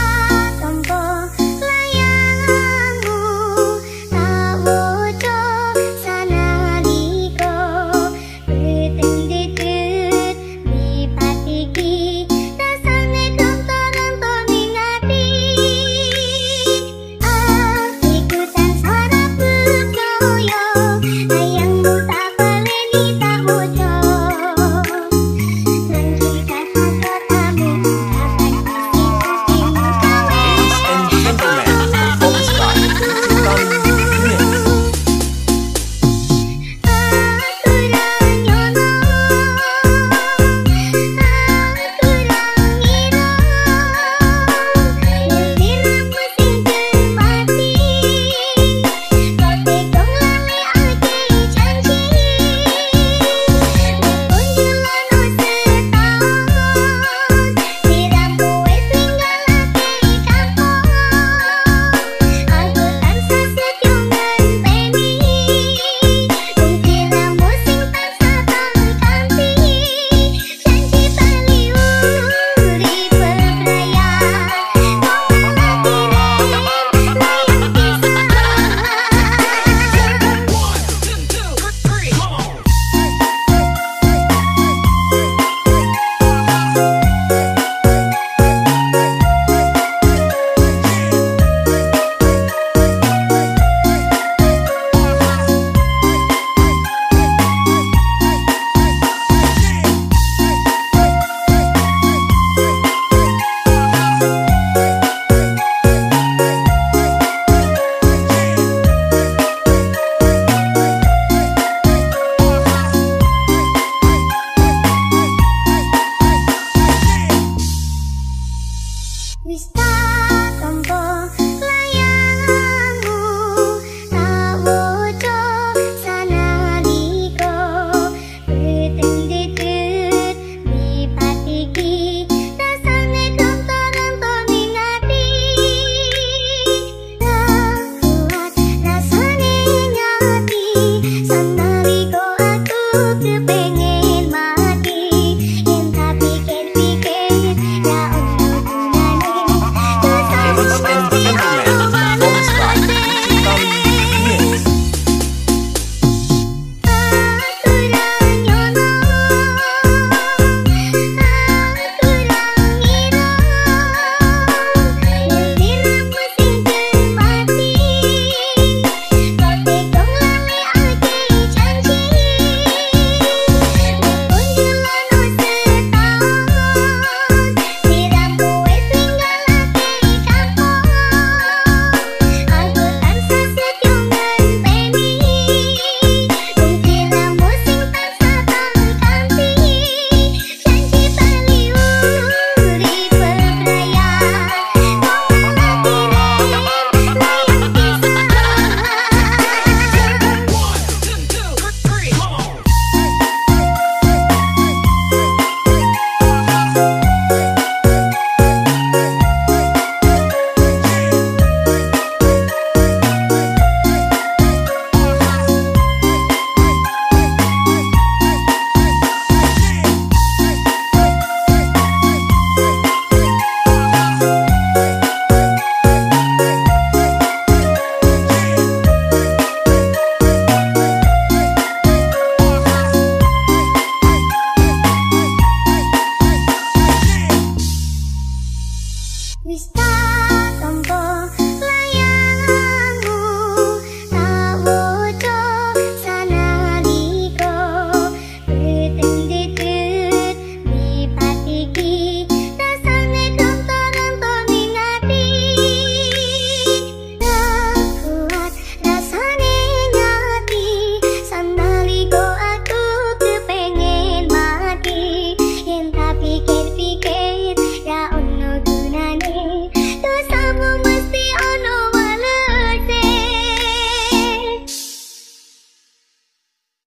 啊，等风。Lista tampoco. We start.